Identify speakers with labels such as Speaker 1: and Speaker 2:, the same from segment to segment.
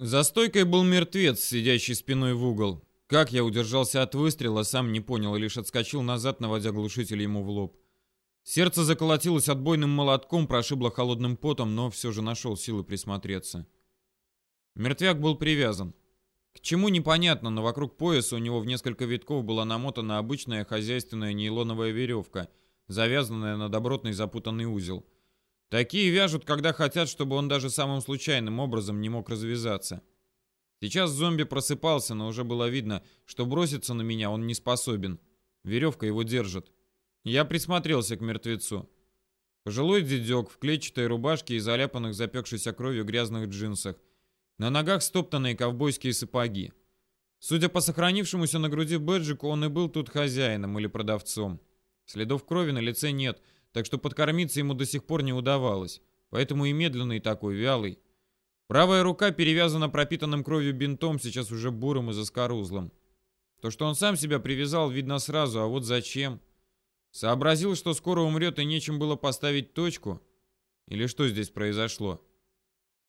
Speaker 1: За стойкой был мертвец, сидящий спиной в угол. Как я удержался от выстрела, сам не понял лишь отскочил назад, наводя глушитель ему в лоб. Сердце заколотилось отбойным молотком, прошибло холодным потом, но все же нашел силы присмотреться. Мертвяк был привязан. К чему непонятно, но вокруг пояса у него в несколько витков была намотана обычная хозяйственная нейлоновая веревка, завязанная на добротный запутанный узел. Такие вяжут, когда хотят, чтобы он даже самым случайным образом не мог развязаться. Сейчас зомби просыпался, но уже было видно, что броситься на меня он не способен. Веревка его держит. Я присмотрелся к мертвецу. Пожилой дедек в клетчатой рубашке и заляпанных запекшейся кровью грязных джинсах. На ногах стоптанные ковбойские сапоги. Судя по сохранившемуся на груди бэджику, он и был тут хозяином или продавцом. Следов крови на лице нет, так что подкормиться ему до сих пор не удавалось, поэтому и медленный такой, вялый. Правая рука перевязана пропитанным кровью бинтом, сейчас уже бурым и заскорузлым. То, что он сам себя привязал, видно сразу, а вот зачем? Сообразил, что скоро умрет и нечем было поставить точку? Или что здесь произошло?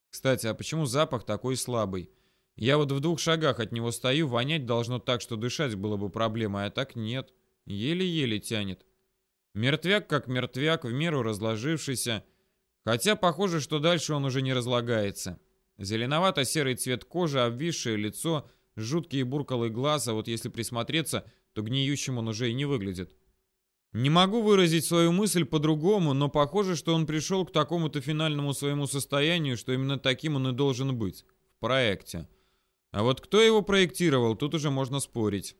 Speaker 1: Кстати, а почему запах такой слабый? Я вот в двух шагах от него стою, вонять должно так, что дышать было бы проблемой, а так нет. Еле-еле тянет. Мертвяк как мертвяк, в меру разложившийся. Хотя похоже, что дальше он уже не разлагается. Зеленовато-серый цвет кожи, обвисшее лицо, жуткий буркалый глаз, а вот если присмотреться, то гниющим он уже и не выглядит. Не могу выразить свою мысль по-другому, но похоже, что он пришел к такому-то финальному своему состоянию, что именно таким он и должен быть. В проекте. А вот кто его проектировал, тут уже можно спорить.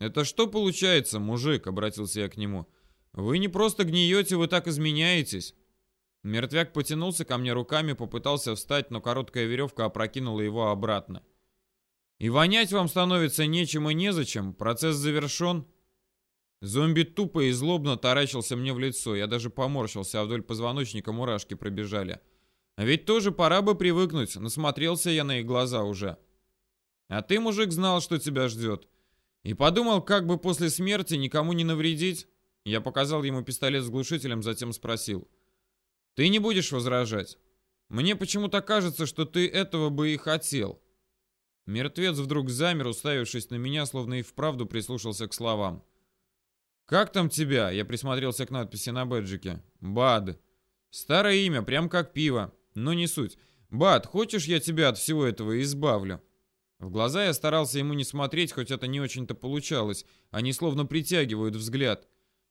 Speaker 1: «Это что получается, мужик?» — обратился я к нему. Вы не просто гниете, вы так изменяетесь. Мертвяк потянулся ко мне руками, попытался встать, но короткая веревка опрокинула его обратно. И вонять вам становится нечем и незачем, процесс завершен. Зомби тупо и злобно таращился мне в лицо, я даже поморщился, а вдоль позвоночника мурашки пробежали. А ведь тоже пора бы привыкнуть, насмотрелся я на их глаза уже. А ты, мужик, знал, что тебя ждет. И подумал, как бы после смерти никому не навредить. Я показал ему пистолет с глушителем, затем спросил. «Ты не будешь возражать? Мне почему-то кажется, что ты этого бы и хотел». Мертвец вдруг замер, уставившись на меня, словно и вправду прислушался к словам. «Как там тебя?» Я присмотрелся к надписи на бэджике. «Бад». «Старое имя, прям как пиво. Но не суть. Бад, хочешь, я тебя от всего этого избавлю?» В глаза я старался ему не смотреть, хоть это не очень-то получалось. Они словно притягивают взгляд.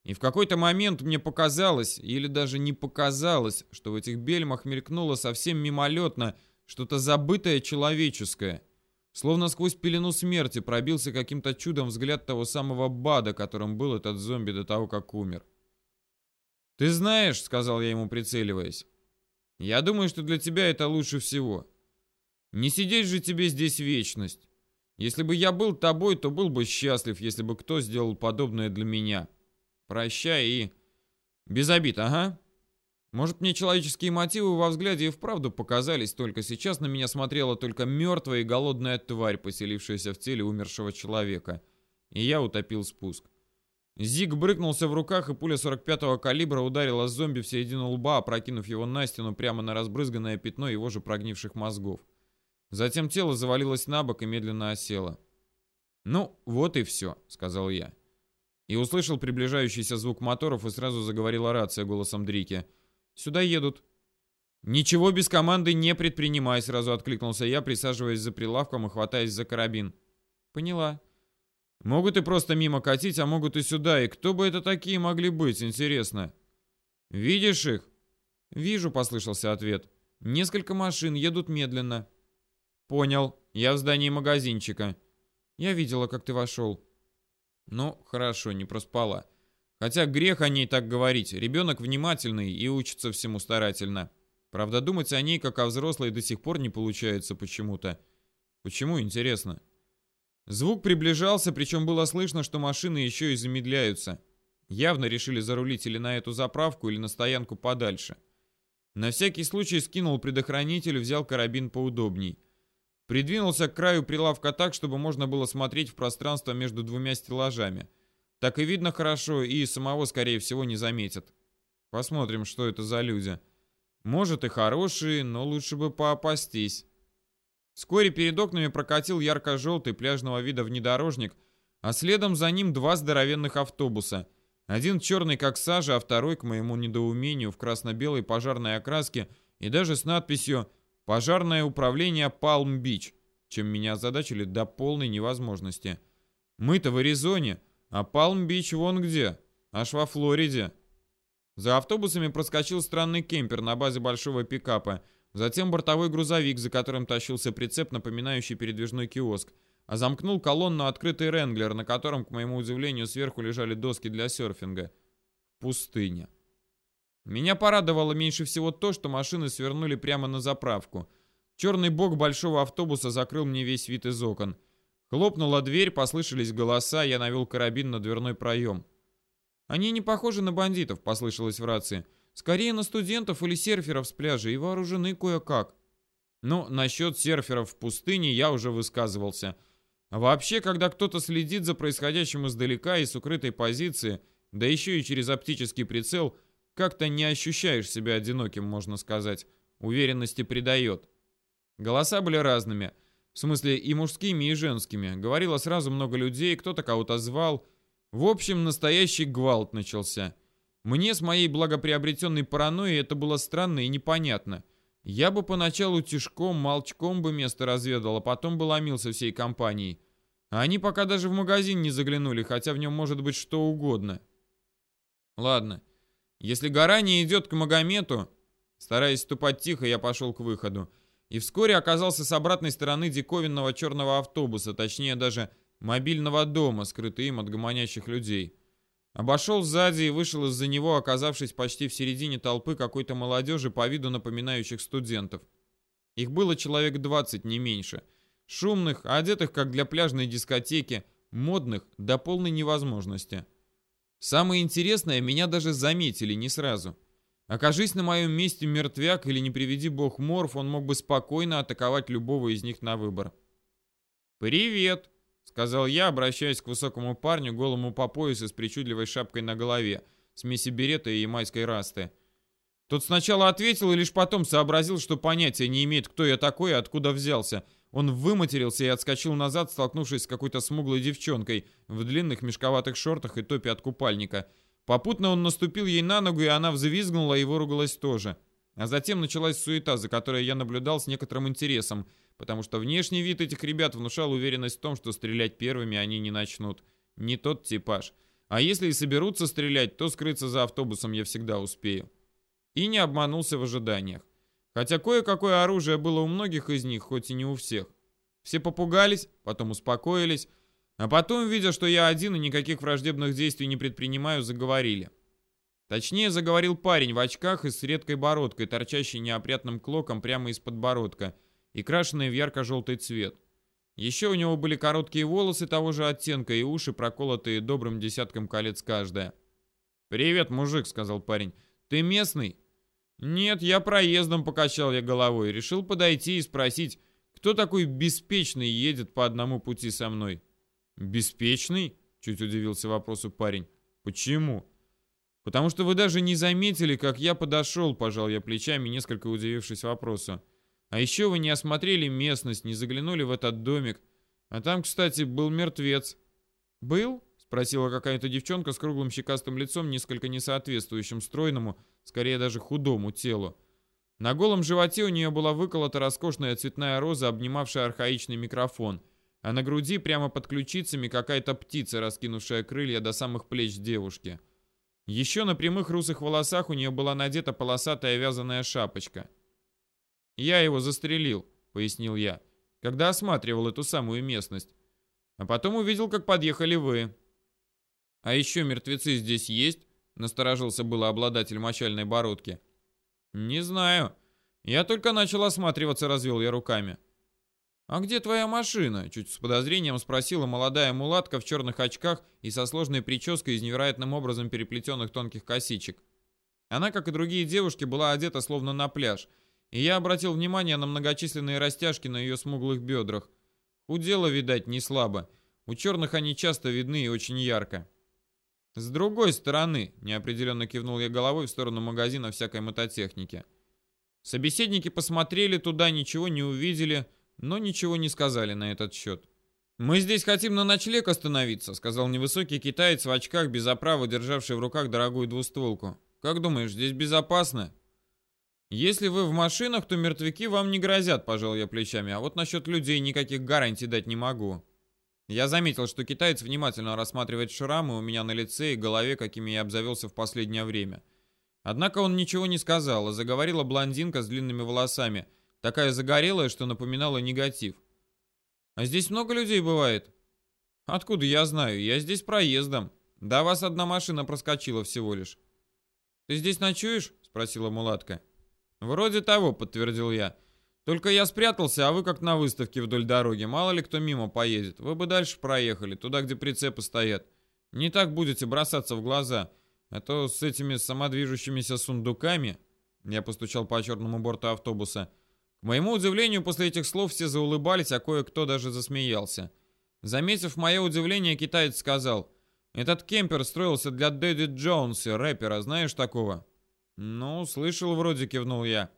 Speaker 1: И в какой-то момент мне показалось, или даже не показалось, что в этих бельмах мелькнуло совсем мимолетно что-то забытое человеческое. Словно сквозь пелену смерти пробился каким-то чудом взгляд того самого Бада, которым был этот зомби до того, как умер. «Ты знаешь», — сказал я ему, прицеливаясь, — «я думаю, что для тебя это лучше всего. Не сидеть же тебе здесь вечность. Если бы я был тобой, то был бы счастлив, если бы кто сделал подобное для меня». Прощай и... Без обид, ага. Может, мне человеческие мотивы во взгляде и вправду показались, только сейчас на меня смотрела только мертвая и голодная тварь, поселившаяся в теле умершего человека. И я утопил спуск. Зиг брыкнулся в руках, и пуля 45-го калибра ударила зомби в середину лба, опрокинув его на стену прямо на разбрызганное пятно его же прогнивших мозгов. Затем тело завалилось на бок и медленно осело. «Ну, вот и все», — сказал я. И услышал приближающийся звук моторов и сразу заговорила рация голосом Дрики. «Сюда едут». «Ничего без команды не предпринимай», — сразу откликнулся я, присаживаясь за прилавком и хватаясь за карабин. «Поняла». «Могут и просто мимо катить, а могут и сюда. И кто бы это такие могли быть, интересно?» «Видишь их?» «Вижу», — послышался ответ. «Несколько машин едут медленно». «Понял. Я в здании магазинчика». «Я видела, как ты вошел». Ну, хорошо, не проспала. Хотя грех о ней так говорить. Ребенок внимательный и учится всему старательно. Правда, думать о ней, как о взрослой, до сих пор не получается почему-то. Почему, интересно? Звук приближался, причем было слышно, что машины еще и замедляются. Явно решили зарулить или на эту заправку, или на стоянку подальше. На всякий случай скинул предохранитель, взял карабин поудобней. Придвинулся к краю прилавка так, чтобы можно было смотреть в пространство между двумя стеллажами. Так и видно хорошо, и самого, скорее всего, не заметят. Посмотрим, что это за люди. Может и хорошие, но лучше бы поопастись. Вскоре перед окнами прокатил ярко-желтый пляжного вида внедорожник, а следом за ним два здоровенных автобуса. Один черный как сажа, а второй, к моему недоумению, в красно-белой пожарной окраске и даже с надписью «Пожарное управление Палм-Бич», чем меня озадачили до полной невозможности. Мы-то в Аризоне, а Палм-Бич вон где, аж во Флориде. За автобусами проскочил странный кемпер на базе большого пикапа, затем бортовой грузовик, за которым тащился прицеп, напоминающий передвижной киоск, а замкнул колонну открытый ренглер, на котором, к моему удивлению, сверху лежали доски для серфинга. Пустыня. Меня порадовало меньше всего то, что машины свернули прямо на заправку. Черный бок большого автобуса закрыл мне весь вид из окон. Хлопнула дверь, послышались голоса, я навел карабин на дверной проем. «Они не похожи на бандитов», — послышалось в рации. «Скорее на студентов или серферов с пляжа и вооружены кое-как». Ну, насчет серферов в пустыне я уже высказывался — а вообще, когда кто-то следит за происходящим издалека и с укрытой позиции, да еще и через оптический прицел, как-то не ощущаешь себя одиноким, можно сказать. Уверенности придает. Голоса были разными. В смысле и мужскими, и женскими. Говорило сразу много людей, кто-то кого-то звал. В общем, настоящий гвалт начался. Мне с моей благоприобретенной паранойей это было странно и непонятно. Я бы поначалу тишком, молчком бы место разведал, а потом бы ломился всей компанией. А они пока даже в магазин не заглянули, хотя в нем может быть что угодно. Ладно, если гора не идет к Магомету... Стараясь ступать тихо, я пошел к выходу. И вскоре оказался с обратной стороны диковинного черного автобуса, точнее даже мобильного дома, скрытый им от гомонящих людей. Обошел сзади и вышел из-за него, оказавшись почти в середине толпы какой-то молодежи, по виду напоминающих студентов. Их было человек 20, не меньше. Шумных, одетых как для пляжной дискотеки, модных до полной невозможности. Самое интересное, меня даже заметили не сразу. Окажись на моем месте мертвяк или не приведи бог морф, он мог бы спокойно атаковать любого из них на выбор. «Привет!» сказал я, обращаясь к высокому парню, голому по пояс и с причудливой шапкой на голове, смеси берета и ямайской расты. Тот сначала ответил и лишь потом сообразил, что понятия не имеет, кто я такой и откуда взялся. Он выматерился и отскочил назад, столкнувшись с какой-то смуглой девчонкой в длинных мешковатых шортах и топе от купальника. Попутно он наступил ей на ногу, и она взвизгнула и выругалась тоже. А затем началась суета, за которой я наблюдал с некоторым интересом – потому что внешний вид этих ребят внушал уверенность в том, что стрелять первыми они не начнут. Не тот типаж. А если и соберутся стрелять, то скрыться за автобусом я всегда успею. И не обманулся в ожиданиях. Хотя кое-какое оружие было у многих из них, хоть и не у всех. Все попугались, потом успокоились, а потом, видя, что я один и никаких враждебных действий не предпринимаю, заговорили. Точнее, заговорил парень в очках и с редкой бородкой, торчащей неопрятным клоком прямо из подбородка – и крашенные в ярко-желтый цвет. Еще у него были короткие волосы того же оттенка и уши, проколотые добрым десятком колец каждая. «Привет, мужик», — сказал парень. «Ты местный?» «Нет, я проездом покачал я головой. Решил подойти и спросить, кто такой беспечный едет по одному пути со мной?» «Беспечный?» — чуть удивился вопросу парень. «Почему?» «Потому что вы даже не заметили, как я подошел», — пожал я плечами, несколько удивившись вопросу. А еще вы не осмотрели местность, не заглянули в этот домик. А там, кстати, был мертвец. Был? Спросила какая-то девчонка с круглым щекастым лицом, несколько несоответствующим стройному, скорее даже худому телу. На голом животе у нее была выколота роскошная цветная роза, обнимавшая архаичный микрофон, а на груди прямо под ключицами какая-то птица, раскинувшая крылья до самых плеч девушки. Еще на прямых русых волосах у нее была надета полосатая вязаная шапочка. «Я его застрелил», — пояснил я, когда осматривал эту самую местность. А потом увидел, как подъехали вы. «А еще мертвецы здесь есть?» — насторожился было обладатель мочальной бородки. «Не знаю. Я только начал осматриваться», — развел я руками. «А где твоя машина?» — чуть с подозрением спросила молодая мулатка в черных очках и со сложной прической из невероятным образом переплетенных тонких косичек. Она, как и другие девушки, была одета словно на пляж — и я обратил внимание на многочисленные растяжки на ее смуглых бедрах. Худела, видать, не слабо. У черных они часто видны и очень ярко. С другой стороны, неопределенно кивнул я головой в сторону магазина всякой мототехники. Собеседники посмотрели туда, ничего не увидели, но ничего не сказали на этот счет. «Мы здесь хотим на ночлег остановиться», — сказал невысокий китаец в очках без оправы, державший в руках дорогую двустволку. «Как думаешь, здесь безопасно?» «Если вы в машинах, то мертвяки вам не грозят», — пожал я плечами. «А вот насчет людей никаких гарантий дать не могу». Я заметил, что китаец внимательно рассматривает шрамы у меня на лице и голове, какими я обзавелся в последнее время. Однако он ничего не сказал, а заговорила блондинка с длинными волосами, такая загорелая, что напоминала негатив. А здесь много людей бывает? Откуда я знаю? Я здесь проездом. До вас одна машина проскочила всего лишь. Ты здесь ночуешь? Спросила мулатка. Вроде того, подтвердил я. Только я спрятался, а вы как на выставке вдоль дороги. Мало ли кто мимо поедет. Вы бы дальше проехали, туда, где прицепы стоят. Не так будете бросаться в глаза. А то с этими самодвижущимися сундуками... Я постучал по черному борту автобуса. К моему удивлению, после этих слов все заулыбались, а кое-кто даже засмеялся. Заметив мое удивление, китаец сказал, «Этот кемпер строился для Дэдди Джонса, рэпера, знаешь такого?» «Ну, слышал вроде», — кивнул я.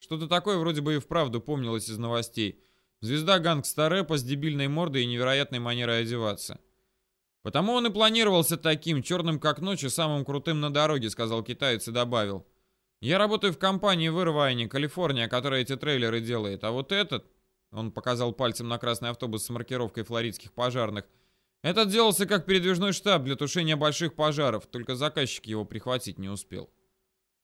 Speaker 1: Что-то такое вроде бы и вправду помнилось из новостей. Звезда гангста рэпа с дебильной мордой и невероятной манерой одеваться. «Потому он и планировался таким, черным как ночь и самым крутым на дороге», — сказал китаец и добавил. Я работаю в компании в Ирвайне, Калифорния, которая эти трейлеры делает. А вот этот, он показал пальцем на красный автобус с маркировкой флоридских пожарных, этот делался как передвижной штаб для тушения больших пожаров, только заказчик его прихватить не успел.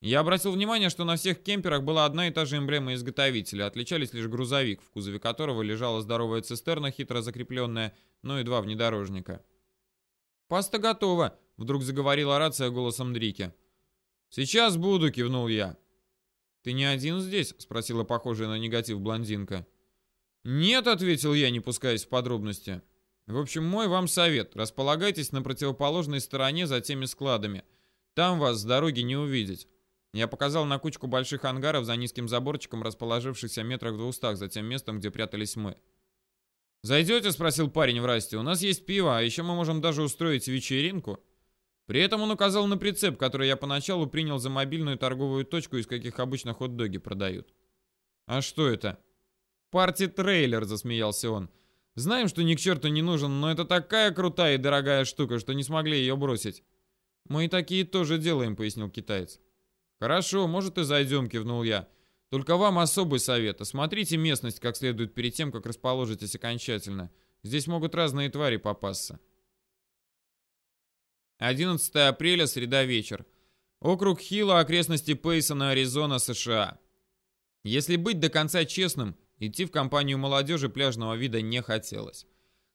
Speaker 1: Я обратил внимание, что на всех кемперах была одна и та же эмблема изготовителя, отличались лишь грузовик, в кузове которого лежала здоровая цистерна, хитро закрепленная, ну и два внедорожника. «Паста готова», — вдруг заговорила рация голосом Дрики. «Сейчас буду», — кивнул я. «Ты не один здесь?» — спросила похожая на негатив блондинка. «Нет», — ответил я, не пускаясь в подробности. «В общем, мой вам совет. Располагайтесь на противоположной стороне за теми складами. Там вас с дороги не увидеть». Я показал на кучку больших ангаров за низким заборчиком, расположившихся метрах в двухстах за тем местом, где прятались мы. «Зайдете?» — спросил парень в расте. «У нас есть пиво, а еще мы можем даже устроить вечеринку». При этом он указал на прицеп, который я поначалу принял за мобильную торговую точку, из каких обычно хот-доги продают. «А что это?» «Парти-трейлер», — засмеялся он. «Знаем, что ни к черту не нужен, но это такая крутая и дорогая штука, что не смогли ее бросить». «Мы и такие тоже делаем», — пояснил китаец. «Хорошо, может и зайдем», — кивнул я. «Только вам особый совет. Осмотрите местность как следует перед тем, как расположитесь окончательно. Здесь могут разные твари попасться». 11 апреля, среда вечер. Округ Хилла, окрестности Пейсона, Аризона, США. Если быть до конца честным, идти в компанию молодежи пляжного вида не хотелось.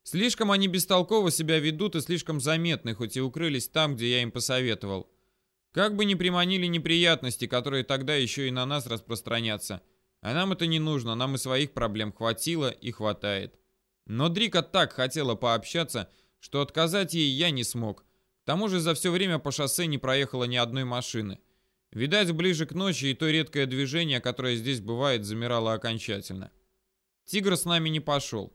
Speaker 1: Слишком они бестолково себя ведут и слишком заметны, хоть и укрылись там, где я им посоветовал. Как бы ни приманили неприятности, которые тогда еще и на нас распространятся. А нам это не нужно, нам и своих проблем хватило и хватает. Но Дрика так хотела пообщаться, что отказать ей я не смог тому же за все время по шоссе не проехало ни одной машины. Видать, ближе к ночи и то редкое движение, которое здесь бывает, замирало окончательно. Тигр с нами не пошел.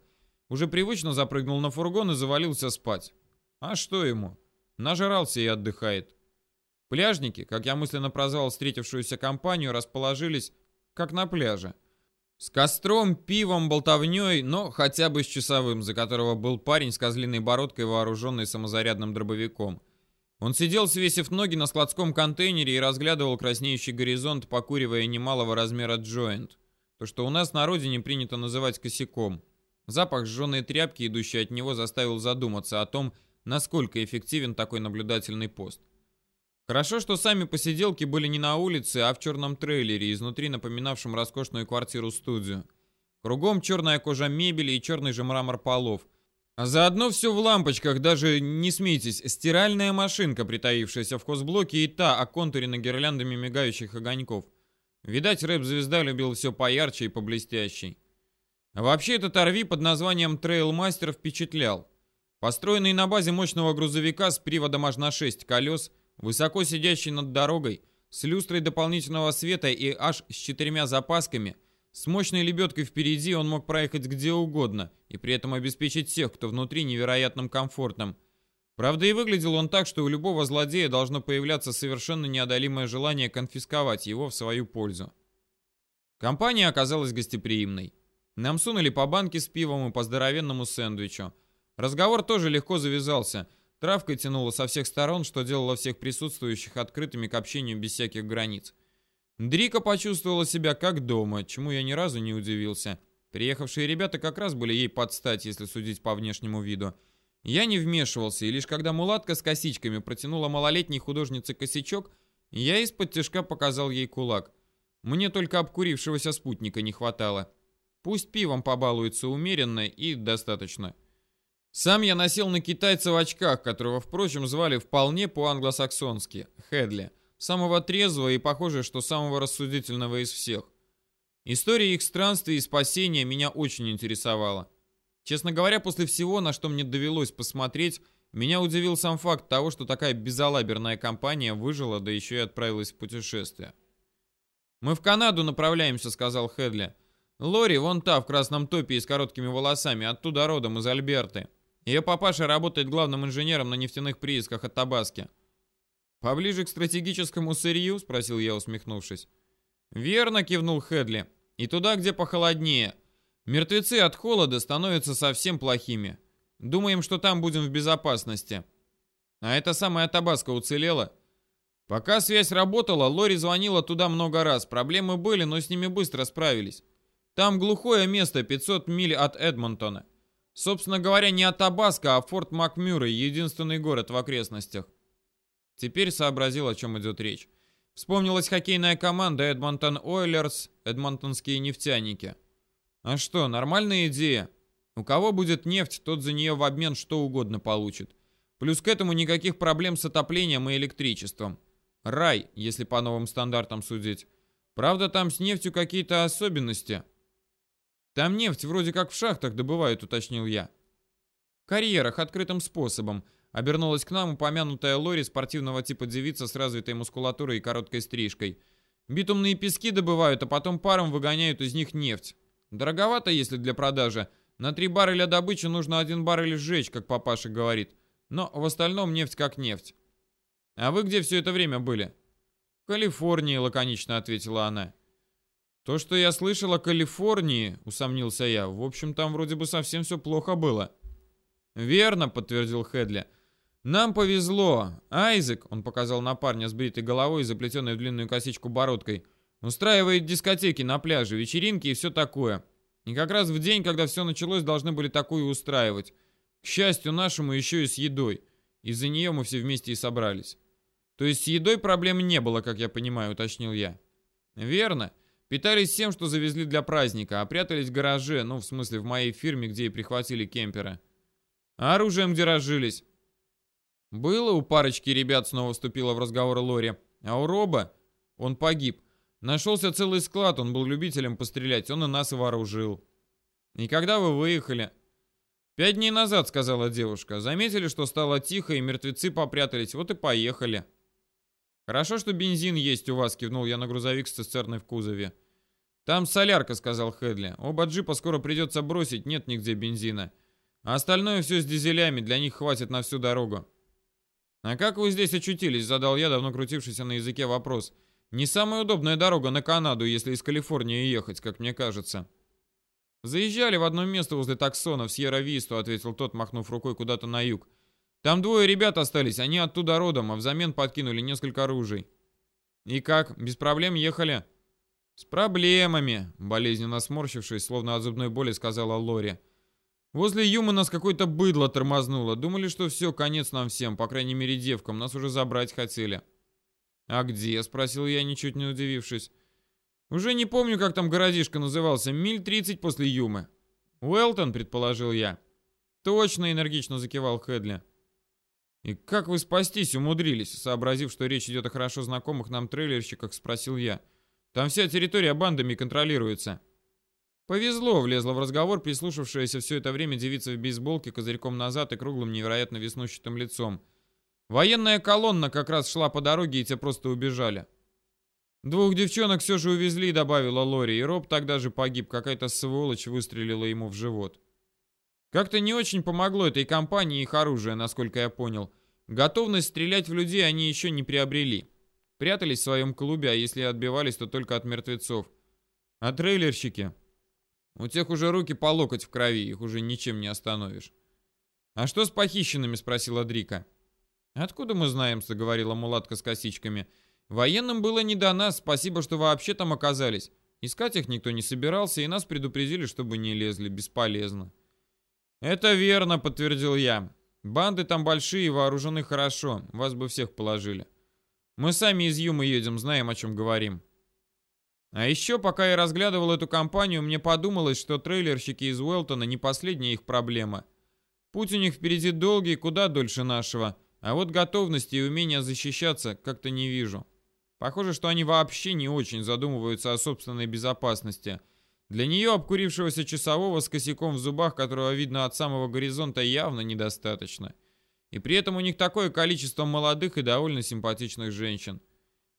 Speaker 1: Уже привычно запрыгнул на фургон и завалился спать. А что ему? Нажрался и отдыхает. Пляжники, как я мысленно прозвал встретившуюся компанию, расположились как на пляже. С костром, пивом, болтовней, но хотя бы с часовым, за которого был парень с козлиной бородкой, вооруженный самозарядным дробовиком. Он сидел, свесив ноги на складском контейнере и разглядывал краснеющий горизонт, покуривая немалого размера джойнт. То, что у нас на родине принято называть косяком. Запах сжженной тряпки, идущий от него, заставил задуматься о том, насколько эффективен такой наблюдательный пост. Хорошо, что сами посиделки были не на улице, а в черном трейлере, изнутри напоминавшем роскошную квартиру-студию. Кругом черная кожа мебели и черный же мрамор полов. А заодно все в лампочках, даже, не смейтесь, стиральная машинка, притаившаяся в хозблоке, и та, оконтурена гирляндами мигающих огоньков. Видать, рэп-звезда любил все поярче и поблестящей. Вообще этот RV под названием Трейлмастер впечатлял. Построенный на базе мощного грузовика с приводом аж на 6 колес – Высоко сидящий над дорогой, с люстрой дополнительного света и аж с четырьмя запасками, с мощной лебедкой впереди он мог проехать где угодно и при этом обеспечить всех, кто внутри, невероятным комфортом. Правда, и выглядел он так, что у любого злодея должно появляться совершенно неодолимое желание конфисковать его в свою пользу. Компания оказалась гостеприимной. Нам сунули по банке с пивом и по здоровенному сэндвичу. Разговор тоже легко завязался. Травкой тянуло со всех сторон, что делало всех присутствующих открытыми к общению без всяких границ. Дрика почувствовала себя как дома, чему я ни разу не удивился. Приехавшие ребята как раз были ей под стать, если судить по внешнему виду. Я не вмешивался, и лишь когда мулатка с косичками протянула малолетней художнице косячок, я из-под тяжка показал ей кулак. Мне только обкурившегося спутника не хватало. Пусть пивом побалуется умеренно и достаточно. Сам я носил на китайца в очках, которого, впрочем, звали вполне по-англосаксонски – Хедли. Самого трезвого и, похоже, что самого рассудительного из всех. История их странствий и спасения меня очень интересовала. Честно говоря, после всего, на что мне довелось посмотреть, меня удивил сам факт того, что такая безалаберная компания выжила, да еще и отправилась в путешествие. «Мы в Канаду направляемся», — сказал Хедли. «Лори, вон та, в красном топе и с короткими волосами, оттуда родом, из Альберты. Ее папаша работает главным инженером на нефтяных приисках от Табаски». «Поближе к стратегическому сырью?» — спросил я, усмехнувшись. «Верно», — кивнул Хедли. «И туда, где похолоднее. Мертвецы от холода становятся совсем плохими. Думаем, что там будем в безопасности. А эта самая Табаско уцелела? Пока связь работала, Лори звонила туда много раз. Проблемы были, но с ними быстро справились. Там глухое место, 500 миль от Эдмонтона. Собственно говоря, не от Табаско, а Форт Макмюррей, единственный город в окрестностях. Теперь сообразил, о чем идет речь. Вспомнилась хоккейная команда Эдмонтон Ойлерс, эдмонтонские нефтяники. А что, нормальная идея? У кого будет нефть, тот за нее в обмен что угодно получит. Плюс к этому никаких проблем с отоплением и электричеством. Рай, если по новым стандартам судить. Правда, там с нефтью какие-то особенности. Там нефть вроде как в шахтах добывают, уточнил я. В карьерах открытым способом. Обернулась к нам упомянутая Лори спортивного типа девица с развитой мускулатурой и короткой стрижкой. Битумные пески добывают, а потом паром выгоняют из них нефть. Дороговато, если для продажи. На три барреля добычи нужно один баррель сжечь, как папаша говорит. Но в остальном нефть как нефть. А вы где все это время были? В Калифорнии, лаконично ответила она. То, что я слышал о Калифорнии, усомнился я, в общем, там вроде бы совсем все плохо было. Верно, подтвердил Хедли. Нам повезло. Айзек, он показал на парня с бритой головой и заплетенной в длинную косичку бородкой, Устраивает дискотеки на пляже, вечеринки и все такое. И как раз в день, когда все началось, должны были такую устраивать. К счастью нашему, еще и с едой. Из-за нее мы все вместе и собрались. То есть с едой проблем не было, как я понимаю, уточнил я. Верно. Питались всем, что завезли для праздника, а прятались в гараже, ну, в смысле, в моей фирме, где и прихватили кемпера. А оружием где разжились? Было у парочки ребят, снова вступила в разговор Лори. А у Роба, он погиб. Нашелся целый склад, он был любителем пострелять, он и нас вооружил. И когда вы выехали? Пять дней назад, сказала девушка. Заметили, что стало тихо, и мертвецы попрятались, вот и поехали. Хорошо, что бензин есть у вас, кивнул я на грузовик с цистерной в кузове. Там солярка, сказал Хедли. Оба джипа скоро придется бросить, нет нигде бензина. А остальное все с дизелями, для них хватит на всю дорогу. А как вы здесь очутились, задал я, давно крутившийся на языке вопрос. Не самая удобная дорога на Канаду, если из Калифорнии ехать, как мне кажется. Заезжали в одно место возле таксона в Сьерра-Висту, ответил тот, махнув рукой куда-то на юг. Там двое ребят остались, они оттуда родом, а взамен подкинули несколько оружий. И как, без проблем ехали? С проблемами, болезненно сморщившись, словно от зубной боли, сказала Лори. Возле Юмы нас какое-то быдло тормознуло. Думали, что все, конец нам всем, по крайней мере девкам, нас уже забрать хотели. «А где?» — спросил я, ничуть не удивившись. «Уже не помню, как там городишко назывался. Миль тридцать после Юмы». «Уэлтон», — предположил я. «Точно», — энергично закивал Хедли. «И как вы спастись умудрились?» Сообразив, что речь идет о хорошо знакомых нам трейлерщиках, спросил я. «Там вся территория бандами контролируется». Повезло, влезла в разговор прислушавшаяся все это время девица в бейсболке козырьком назад и круглым невероятно веснущатым лицом. Военная колонна как раз шла по дороге, и те просто убежали. Двух девчонок все же увезли, добавила Лори, и Роб тогда же погиб, какая-то сволочь выстрелила ему в живот. Как-то не очень помогло этой компании их оружие, насколько я понял. Готовность стрелять в людей они еще не приобрели. Прятались в своем клубе, а если отбивались, то только от мертвецов. А трейлерщики? У тех уже руки по локоть в крови, их уже ничем не остановишь. «А что с похищенными?» — спросила Дрика. «Откуда мы знаем?» — заговорила мулатка с косичками. «Военным было не до нас, спасибо, что вообще там оказались. Искать их никто не собирался, и нас предупредили, чтобы не лезли, бесполезно». «Это верно», — подтвердил я. «Банды там большие, вооружены хорошо, вас бы всех положили. Мы сами из Юмы едем, знаем, о чем говорим». А еще, пока я разглядывал эту компанию, мне подумалось, что трейлерщики из Уэлтона не последняя их проблема. Путь у них впереди долгий, куда дольше нашего, а вот готовности и умения защищаться как-то не вижу. Похоже, что они вообще не очень задумываются о собственной безопасности. Для нее обкурившегося часового с косяком в зубах, которого видно от самого горизонта, явно недостаточно. И при этом у них такое количество молодых и довольно симпатичных женщин.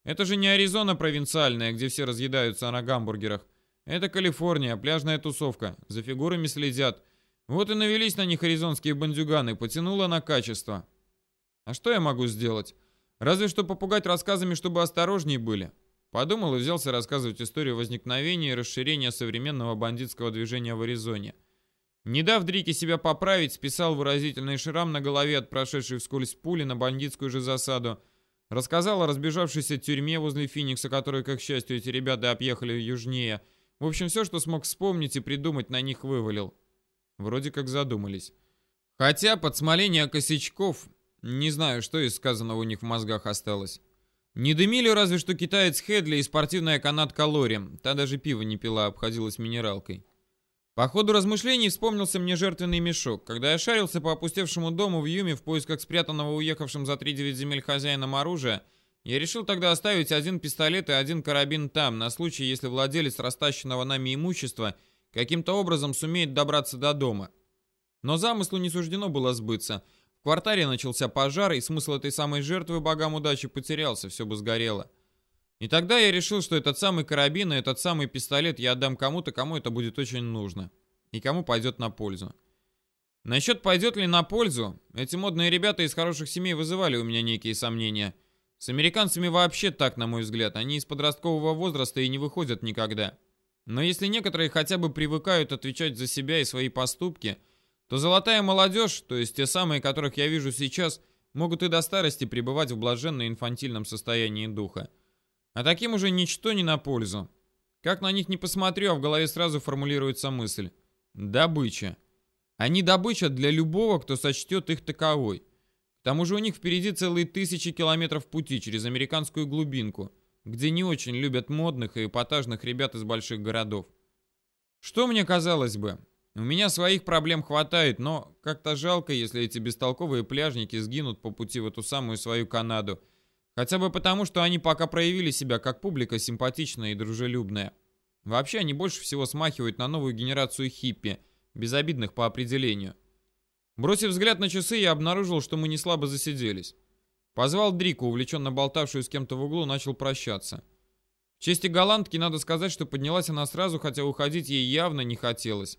Speaker 1: Это же не Аризона провинциальная, где все разъедаются на гамбургерах. Это Калифорния, пляжная тусовка. За фигурами следят. Вот и навелись на них аризонские бандюганы, потянуло на качество. А что я могу сделать? Разве что попугать рассказами, чтобы осторожнее были. Подумал и взялся рассказывать историю возникновения и расширения современного бандитского движения в Аризоне. Не дав Дрике себя поправить, списал выразительный шрам на голове от прошедшей вскользь пули на бандитскую же засаду – Рассказал о разбежавшейся тюрьме возле Финикса, которую, как счастью, эти ребята объехали южнее. В общем, все, что смог вспомнить и придумать, на них вывалил. Вроде как задумались. Хотя подсмоление косячков... Не знаю, что из сказанного у них в мозгах осталось. Не дымили разве что китаец Хедли и спортивная канатка Лори. Та даже пиво не пила, обходилась минералкой. По ходу размышлений вспомнился мне жертвенный мешок. Когда я шарился по опустевшему дому в Юме в поисках спрятанного уехавшим за 3-9 земель хозяином оружия, я решил тогда оставить один пистолет и один карабин там, на случай, если владелец растащенного нами имущества каким-то образом сумеет добраться до дома. Но замыслу не суждено было сбыться. В квартире начался пожар, и смысл этой самой жертвы богам удачи потерялся, все бы сгорело. И тогда я решил, что этот самый карабин и этот самый пистолет я отдам кому-то, кому это будет очень нужно. И кому пойдет на пользу. Насчет пойдет ли на пользу, эти модные ребята из хороших семей вызывали у меня некие сомнения. С американцами вообще так, на мой взгляд. Они из подросткового возраста и не выходят никогда. Но если некоторые хотя бы привыкают отвечать за себя и свои поступки, то золотая молодежь, то есть те самые, которых я вижу сейчас, могут и до старости пребывать в блаженно-инфантильном состоянии духа. А таким уже ничто не на пользу. Как на них не посмотрю, а в голове сразу формулируется мысль. Добыча. Они добыча для любого, кто сочтет их таковой. К тому же у них впереди целые тысячи километров пути через американскую глубинку, где не очень любят модных и эпатажных ребят из больших городов. Что мне казалось бы? У меня своих проблем хватает, но как-то жалко, если эти бестолковые пляжники сгинут по пути в эту самую свою Канаду – Хотя бы потому, что они пока проявили себя как публика симпатичная и дружелюбная. Вообще они больше всего смахивают на новую генерацию хиппи, безобидных по определению. Бросив взгляд на часы, я обнаружил, что мы не слабо засиделись. Позвал Дрику, увлеченно болтавшую с кем-то в углу, начал прощаться. В чести голландки надо сказать, что поднялась она сразу, хотя уходить ей явно не хотелось.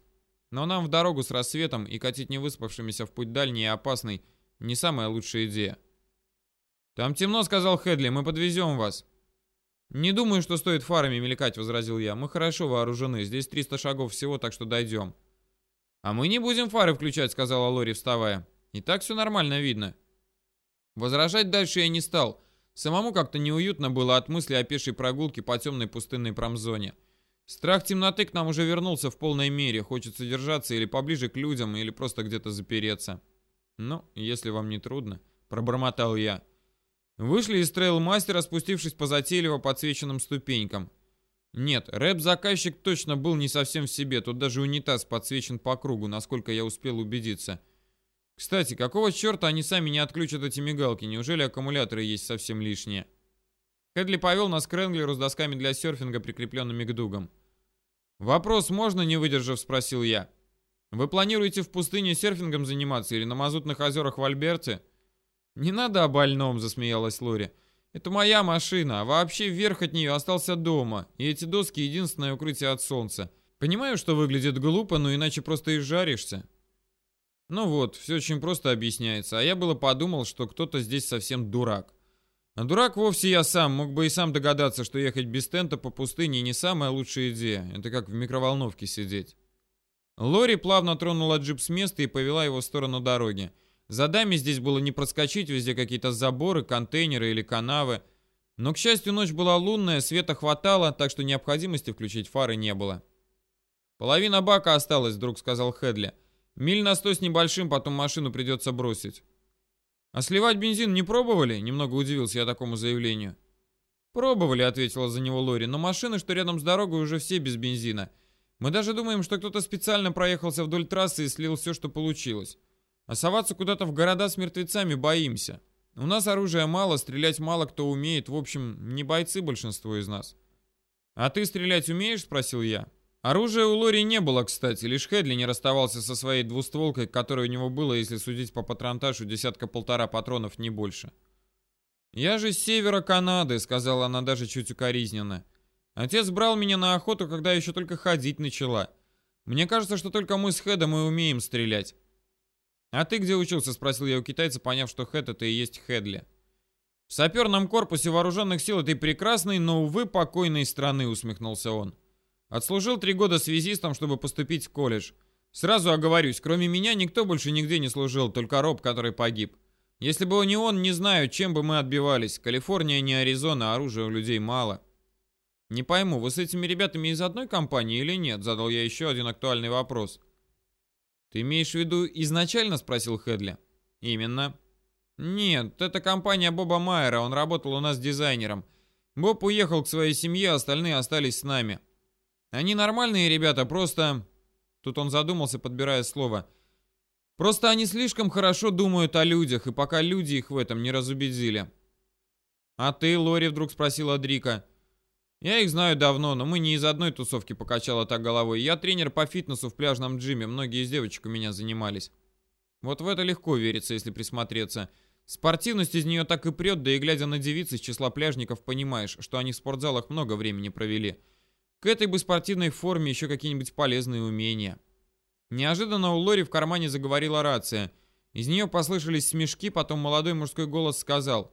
Speaker 1: Но нам в дорогу с рассветом и катить не выспавшимися в путь дальний и опасный не самая лучшая идея. «Там темно», — сказал Хедли, — «мы подвезем вас». «Не думаю, что стоит фарами мелькать», — возразил я. «Мы хорошо вооружены, здесь 300 шагов всего, так что дойдем». «А мы не будем фары включать», — сказала Лори, вставая. «И так все нормально видно». Возражать дальше я не стал. Самому как-то неуютно было от мысли о пешей прогулке по темной пустынной промзоне. Страх темноты к нам уже вернулся в полной мере. Хочется держаться или поближе к людям, или просто где-то запереться. «Ну, если вам не трудно», — пробормотал я. Вышли из трейлмастера, спустившись по затейливо подсвеченным ступенькам. Нет, рэп-заказчик точно был не совсем в себе, тут даже унитаз подсвечен по кругу, насколько я успел убедиться. Кстати, какого черта они сами не отключат эти мигалки? Неужели аккумуляторы есть совсем лишние? Хедли повел нас к Ренглеру с досками для серфинга, прикрепленными к дугам. «Вопрос можно, не выдержав?» – спросил я. «Вы планируете в пустыне серфингом заниматься или на мазутных озерах в Альберте?» «Не надо о больном», — засмеялась Лори. «Это моя машина, а вообще вверх от нее остался дома, и эти доски — единственное укрытие от солнца. Понимаю, что выглядит глупо, но иначе просто изжаришься». Ну вот, все очень просто объясняется, а я было подумал, что кто-то здесь совсем дурак. А дурак вовсе я сам, мог бы и сам догадаться, что ехать без тента по пустыне не самая лучшая идея. Это как в микроволновке сидеть. Лори плавно тронула джип с места и повела его в сторону дороги. За дами здесь было не проскочить, везде какие-то заборы, контейнеры или канавы. Но, к счастью, ночь была лунная, света хватало, так что необходимости включить фары не было. «Половина бака осталась», — вдруг сказал Хедли. «Миль на сто с небольшим, потом машину придется бросить». «А сливать бензин не пробовали?» — немного удивился я такому заявлению. «Пробовали», — ответила за него Лори, «но машины, что рядом с дорогой, уже все без бензина. Мы даже думаем, что кто-то специально проехался вдоль трассы и слил все, что получилось. А соваться куда-то в города с мертвецами боимся. У нас оружия мало, стрелять мало кто умеет. В общем, не бойцы большинство из нас. «А ты стрелять умеешь?» — спросил я. Оружия у Лори не было, кстати. Лишь Хедли не расставался со своей двустволкой, которой у него было, если судить по патронтажу, десятка-полтора патронов, не больше. «Я же с севера Канады», — сказала она даже чуть укоризненно. «Отец брал меня на охоту, когда еще только ходить начала. Мне кажется, что только мы с Хедом и умеем стрелять. «А ты где учился?» — спросил я у китайца, поняв, что Хэт это и есть Хедли. «В саперном корпусе вооруженных сил этой прекрасной, но, увы, покойной страны», — усмехнулся он. «Отслужил три года связистом, чтобы поступить в колледж. Сразу оговорюсь, кроме меня никто больше нигде не служил, только Роб, который погиб. Если бы не он, не знаю, чем бы мы отбивались. Калифорния не Аризона, оружия у людей мало». «Не пойму, вы с этими ребятами из одной компании или нет?» — задал я еще один актуальный вопрос. «Ты имеешь в виду изначально?» — спросил Хедли. «Именно». «Нет, это компания Боба Майера, он работал у нас дизайнером. Боб уехал к своей семье, остальные остались с нами. Они нормальные ребята, просто...» Тут он задумался, подбирая слово. «Просто они слишком хорошо думают о людях, и пока люди их в этом не разубедили». «А ты, Лори?» — вдруг спросила Дрика. Я их знаю давно, но мы не из одной тусовки покачала так головой. Я тренер по фитнесу в пляжном джиме, многие из девочек у меня занимались. Вот в это легко верится, если присмотреться. Спортивность из нее так и прет, да и глядя на девиц из числа пляжников, понимаешь, что они в спортзалах много времени провели. К этой бы спортивной форме еще какие-нибудь полезные умения. Неожиданно у Лори в кармане заговорила рация. Из нее послышались смешки, потом молодой мужской голос сказал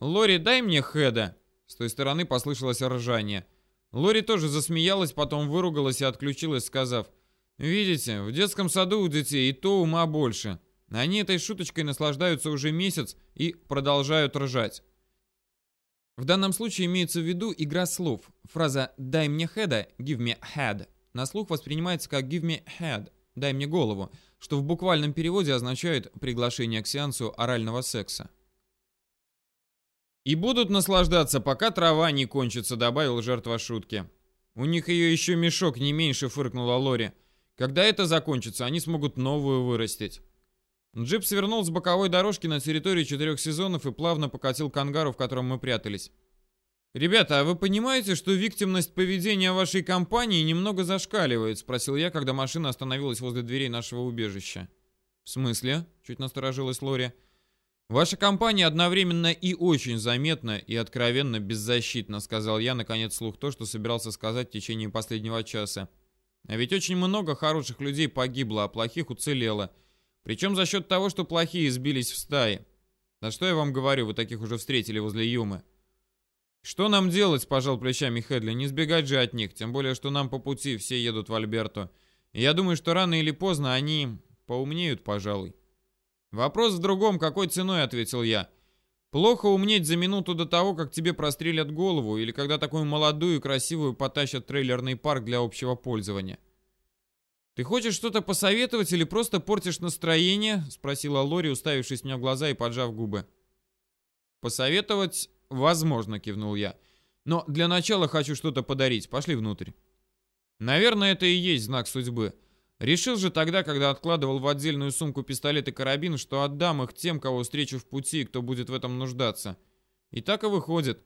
Speaker 1: «Лори, дай мне хеда». С той стороны послышалось ржание. Лори тоже засмеялась, потом выругалась и отключилась, сказав, «Видите, в детском саду у детей и то ума больше. Они этой шуточкой наслаждаются уже месяц и продолжают ржать». В данном случае имеется в виду игра слов. Фраза «дай мне хеда» «give me head» на слух воспринимается как «give me head» «дай мне голову», что в буквальном переводе означает приглашение к сеансу орального секса. «И будут наслаждаться, пока трава не кончится», — добавил жертва шутки. «У них ее еще мешок не меньше», — фыркнула Лори. «Когда это закончится, они смогут новую вырастить». Джип свернул с боковой дорожки на территорию четырех сезонов и плавно покатил к ангару, в котором мы прятались. «Ребята, а вы понимаете, что виктимность поведения вашей компании немного зашкаливает?» — спросил я, когда машина остановилась возле дверей нашего убежища. «В смысле?» — чуть насторожилась Лори. «Ваша компания одновременно и очень заметна, и откровенно беззащитна», сказал я, наконец, слух то, что собирался сказать в течение последнего часа. «А ведь очень много хороших людей погибло, а плохих уцелело. Причем за счет того, что плохие сбились в стаи. Да что я вам говорю, вы таких уже встретили возле Юмы». «Что нам делать?» – пожал плечами Хедли. «Не сбегать же от них, тем более, что нам по пути все едут в Альберту. Я думаю, что рано или поздно они поумнеют, пожалуй». «Вопрос в другом, какой ценой?» — ответил я. «Плохо умнеть за минуту до того, как тебе прострелят голову, или когда такую молодую и красивую потащат трейлерный парк для общего пользования». «Ты хочешь что-то посоветовать или просто портишь настроение?» — спросила Лори, уставившись мне в глаза и поджав губы. «Посоветовать возможно», — кивнул я. «Но для начала хочу что-то подарить. Пошли внутрь». «Наверное, это и есть знак судьбы». Решил же тогда, когда откладывал в отдельную сумку пистолет и карабин, что отдам их тем, кого встречу в пути кто будет в этом нуждаться. И так и выходит.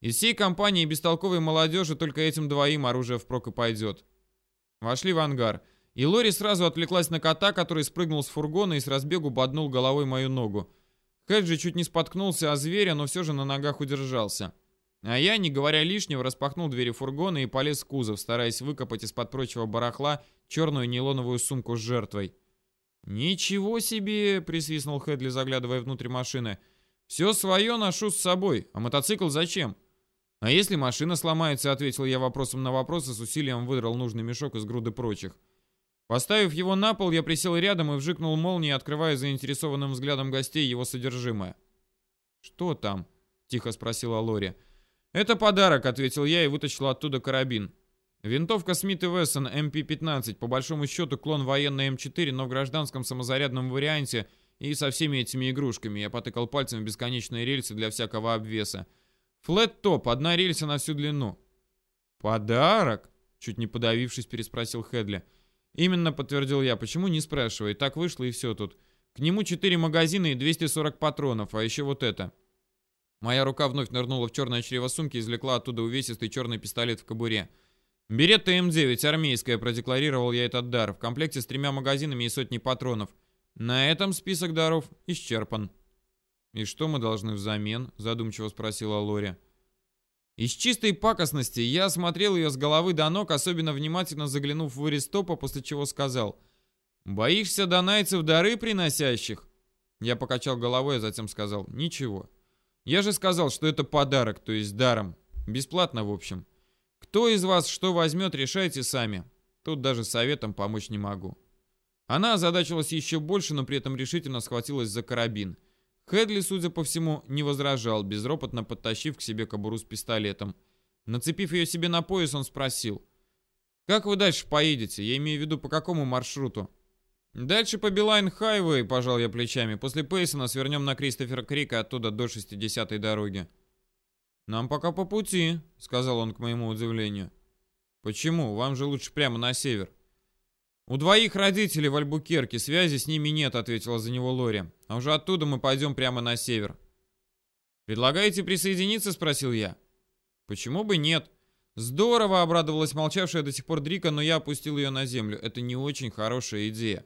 Speaker 1: Из всей компании бестолковой молодежи только этим двоим оружие впрок и пойдет. Вошли в ангар. И Лори сразу отвлеклась на кота, который спрыгнул с фургона и с разбегу боднул головой мою ногу. Хэджи чуть не споткнулся о зверя, но все же на ногах удержался. А я, не говоря лишнего, распахнул двери фургона и полез в кузов, стараясь выкопать из-под прочего барахла черную нейлоновую сумку с жертвой. «Ничего себе!» — присвистнул Хэдли, заглядывая внутрь машины. «Все свое ношу с собой, а мотоцикл зачем?» «А если машина сломается?» — ответил я вопросом на вопрос и с усилием выдрал нужный мешок из груды прочих. Поставив его на пол, я присел рядом и вжикнул молнией, открывая заинтересованным взглядом гостей его содержимое. «Что там?» — тихо спросила Лори. «Это подарок», — ответил я и вытащил оттуда карабин. Винтовка Смит и Вессон MP-15, по большому счету клон военной М4, но в гражданском самозарядном варианте и со всеми этими игрушками. Я потыкал пальцем в бесконечные рельсы для всякого обвеса. Флэт-топ, одна рельса на всю длину. «Подарок?» — чуть не подавившись, переспросил Хедли. «Именно», — подтвердил я. «Почему не спрашивай? Так вышло и все тут. К нему 4 магазина и 240 патронов, а еще вот это». Моя рука вновь нырнула в черное чрево сумки и извлекла оттуда увесистый черный пистолет в кобуре. «Беретта М9, армейская», — продекларировал я этот дар, в комплекте с тремя магазинами и сотней патронов. На этом список даров исчерпан. «И что мы должны взамен?» — задумчиво спросила Лори. Из чистой пакостности я осмотрел ее с головы до ног, особенно внимательно заглянув в вырез топа, после чего сказал «Боишься донайцев дары приносящих?» Я покачал головой, а затем сказал «Ничего. Я же сказал, что это подарок, то есть даром. Бесплатно, в общем. Кто из вас что возьмет, решайте сами. Тут даже советом помочь не могу». Она озадачилась еще больше, но при этом решительно схватилась за карабин. Хедли, судя по всему, не возражал, безропотно подтащив к себе кобуру с пистолетом. Нацепив ее себе на пояс, он спросил. «Как вы дальше поедете? Я имею в виду, по какому маршруту?» «Дальше по Билайн Хайвей», — пожал я плечами. «После Пейсона свернем на Кристофер Крик и оттуда до 60-й дороги». «Нам пока по пути», — сказал он к моему удивлению. «Почему? Вам же лучше прямо на север». «У двоих родителей в Альбукерке, связи с ними нет», — ответила за него Лори. «А уже оттуда мы пойдем прямо на север». «Предлагаете присоединиться?» — спросил я. «Почему бы нет?» «Здорово!» — обрадовалась молчавшая до сих пор Дрика, но я опустил ее на землю. «Это не очень хорошая идея.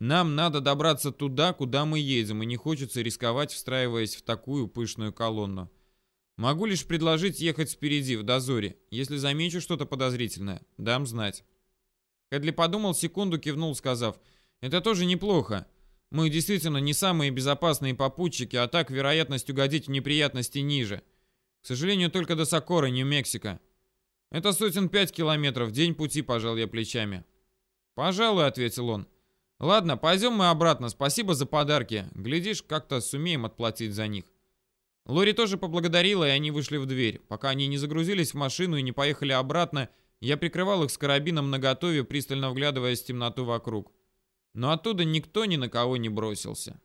Speaker 1: Нам надо добраться туда, куда мы едем, и не хочется рисковать, встраиваясь в такую пышную колонну. Могу лишь предложить ехать впереди, в дозоре. Если замечу что-то подозрительное, дам знать». Хедли подумал секунду, кивнул, сказав, «Это тоже неплохо. Мы действительно не самые безопасные попутчики, а так вероятность угодить в неприятности ниже. К сожалению, только до Сокора, Нью-Мексико. Это сотен пять километров, день пути, пожал я плечами. «Пожалуй», — ответил он. «Ладно, пойдем мы обратно, спасибо за подарки. Глядишь, как-то сумеем отплатить за них». Лори тоже поблагодарила, и они вышли в дверь. Пока они не загрузились в машину и не поехали обратно, я прикрывал их с карабином наготове, пристально вглядываясь в темноту вокруг. Но оттуда никто ни на кого не бросился.